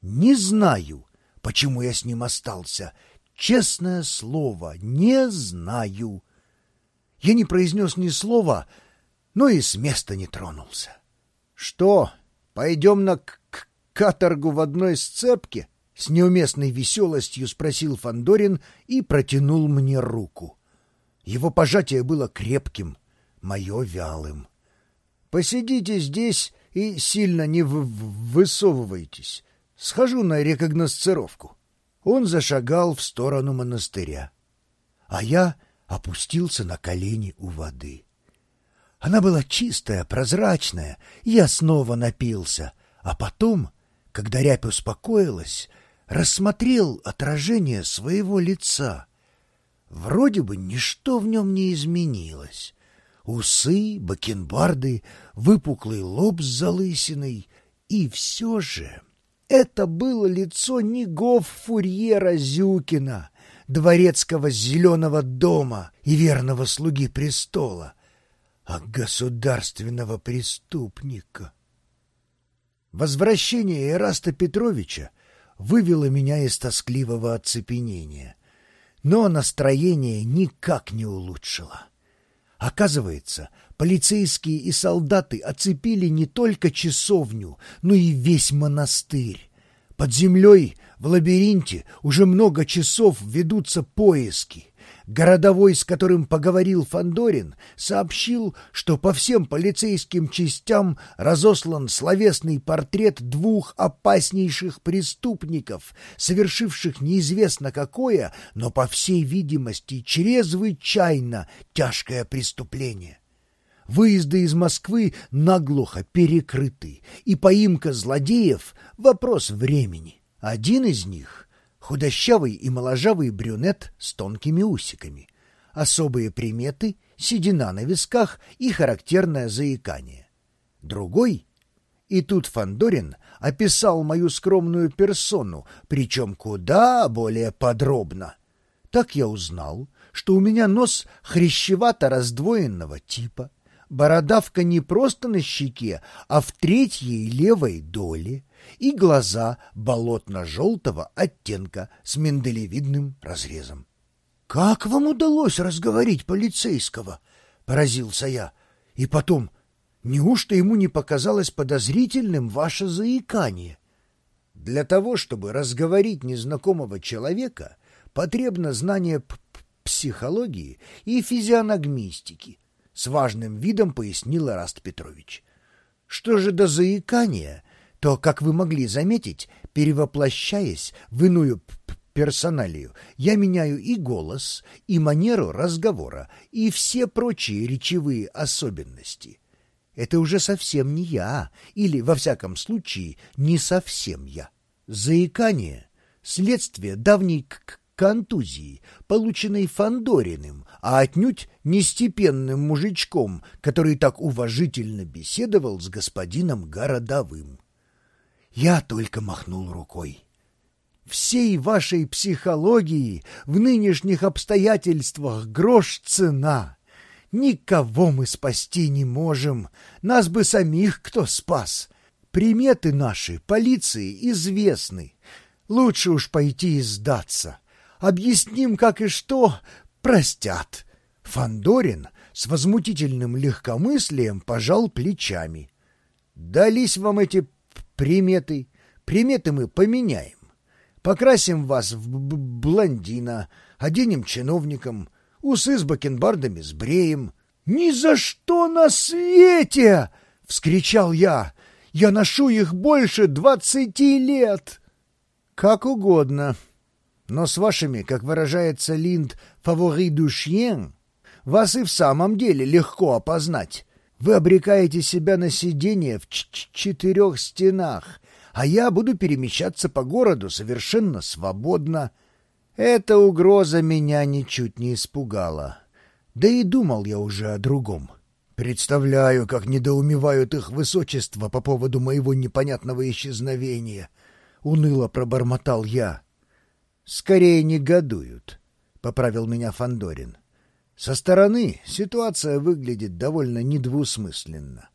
Не знаю, почему я с ним остался. Честное слово, не знаю. Я не произнес ни слова, но и с места не тронулся. — Что, пойдем на к -к каторгу в одной сцепке? — с неуместной веселостью спросил Фандорин и протянул мне руку. Его пожатие было крепким, мое вялым. — Посидите здесь и сильно не высовывайтесь. Схожу на рекогносцировку. Он зашагал в сторону монастыря, а я опустился на колени у воды. Она была чистая, прозрачная, я снова напился, а потом, когда рябь успокоилась, рассмотрел отражение своего лица. Вроде бы ничто в нем не изменилось. Усы, бакенбарды, выпуклый лоб с залысиной. И все же это было лицо не Гоффурьера Зюкина, дворецкого зеленого дома и верного слуги престола, а государственного преступника. Возвращение Эраста Петровича вывело меня из тоскливого оцепенения, но настроение никак не улучшило. Оказывается, полицейские и солдаты оцепили не только часовню, но и весь монастырь. Под землей в лабиринте уже много часов ведутся поиски. Городовой, с которым поговорил Фандорин, сообщил, что по всем полицейским частям разослан словесный портрет двух опаснейших преступников, совершивших неизвестно какое, но, по всей видимости, чрезвычайно тяжкое преступление. Выезды из Москвы наглухо перекрыты, и поимка злодеев — вопрос времени. Один из них — худощавый и моложавый брюнет с тонкими усиками, особые приметы, седина на висках и характерное заикание. Другой, и тут Фандорин описал мою скромную персону, причем куда более подробно. Так я узнал, что у меня нос хрящевато-раздвоенного типа, бородавка не просто на щеке, а в третьей левой доле, и глаза болотно-желтого оттенка с миндалевидным разрезом. — Как вам удалось разговорить полицейского? — поразился я. — И потом, неужто ему не показалось подозрительным ваше заикание? Для того, чтобы разговорить незнакомого человека, потребно знание психологии и физиономистики, с важным видом пояснил Раст Петрович. Что же до заикания, то, как вы могли заметить, перевоплощаясь в иную персоналию, я меняю и голос, и манеру разговора, и все прочие речевые особенности. Это уже совсем не я, или, во всяком случае, не совсем я. Заикание — следствие давней контузии, полученной Фандориным, а отнюдь не степенным мужичком, который так уважительно беседовал с господином Городовым. Я только махнул рукой. Всей вашей психологии в нынешних обстоятельствах грош цена. Никого мы спасти не можем, нас бы самих кто спас. Приметы наши полиции известны. Лучше уж пойти и сдаться. Объясним, как и что, простят. Фандорин с возмутительным легкомыслием пожал плечами. Дались вам эти приметы. Приметы мы поменяем. Покрасим вас в блондина, оденем чиновником, усы с бакенбардами сбреем. — Ни за что на свете! — вскричал я. — Я ношу их больше двадцати лет! — Как угодно. Но с вашими, как выражается Линд, фавори душьен, вас и в самом деле легко опознать. Вы обрекаете себя на сидение в четырех стенах, а я буду перемещаться по городу совершенно свободно. Эта угроза меня ничуть не испугала. Да и думал я уже о другом. Представляю, как недоумевают их высочество по поводу моего непонятного исчезновения. Уныло пробормотал я. Скорее негодуют, — поправил меня Фандорин. Со стороны ситуация выглядит довольно недвусмысленно.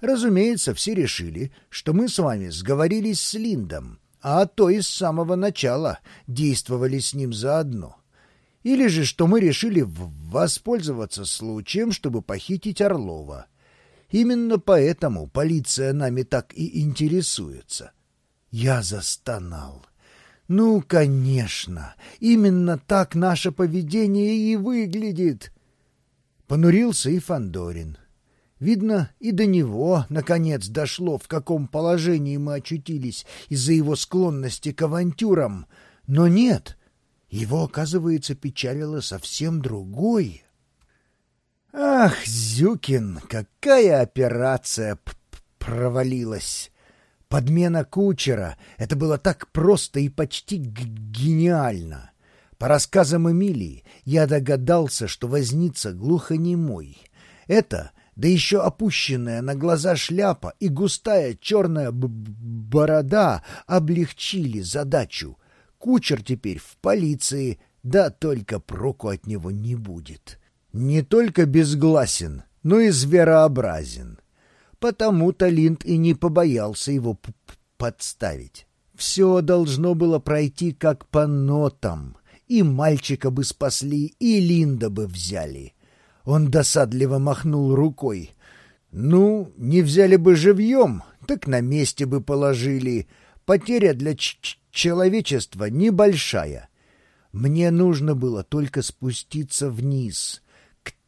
Разумеется, все решили, что мы с вами сговорились с Линдом, а то и с самого начала действовали с ним заодно. Или же, что мы решили воспользоваться случаем, чтобы похитить Орлова. Именно поэтому полиция нами так и интересуется. Я застонал. Ну, конечно, именно так наше поведение и выглядит. Понурился и Фандорин. Видно, и до него, наконец, дошло, в каком положении мы очутились из-за его склонности к авантюрам. Но нет, его, оказывается, печалило совсем другое. Ах, Зюкин, какая операция провалилась! Подмена кучера — это было так просто и почти гениально. По рассказам Эмилии я догадался, что возница глухонемой. Это, да еще опущенная на глаза шляпа и густая черная борода облегчили задачу. Кучер теперь в полиции, да только проку от него не будет. Не только безгласен, но и зверообразен. Потому-то Линд и не побоялся его подставить. Все должно было пройти как по нотам. И мальчика бы спасли, и Линда бы взяли. Он досадливо махнул рукой. «Ну, не взяли бы живьем, так на месте бы положили. Потеря для человечества небольшая. Мне нужно было только спуститься вниз,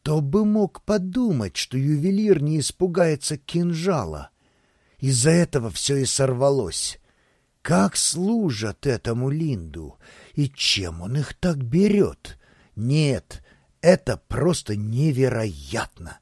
кто бы мог подумать, что ювелир не испугается кинжала? Из-за этого все и сорвалось. Как служат этому Линду? И чем он их так берет? Нет, это просто невероятно.